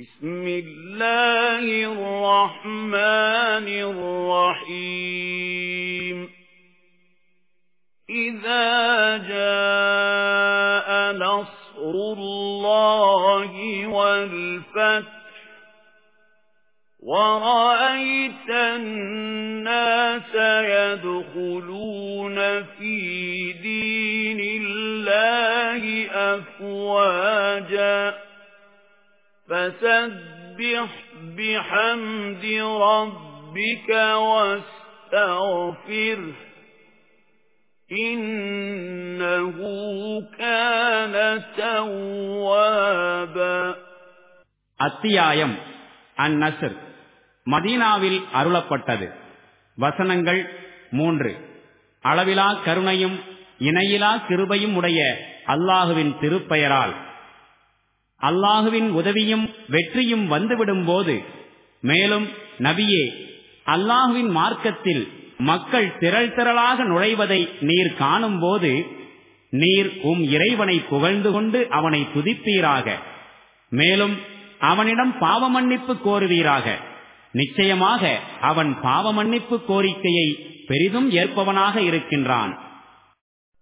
بسم الله الرحمن الرحيم. إذا جاء نصر الله والفتح ورأيت الناس يدخلون في دين الله أفواجا فسبح بحمد ربك واستغفره إنه كان توابا அத்தியாயம் அந்நசர் மதீனாவில் அருளப்பட்டது வசனங்கள் மூன்று அளவிலா கருணையும் இணையிலா கிருபையும் உடைய அல்லாஹுவின் திருப்பெயரால் அல்லாஹுவின் உதவியும் வெற்றியும் வந்துவிடும் போது மேலும் நபியே அல்லாஹுவின் மார்க்கத்தில் மக்கள் திரள் திரளாக நுழைவதை நீர் காணும் போது நீர் உம் இறைவனை புகழ்ந்து கொண்டு அவனை துதிப்பீராக. மேலும் அவனிடம் பாவ மன்னிப்பு கோருவீராக. நிச்சயமாக அவன் பாவ மன்னிப்பு கோரிக்கையை பெரிதும் ஏற்பவனாக இருக்கின்றான்.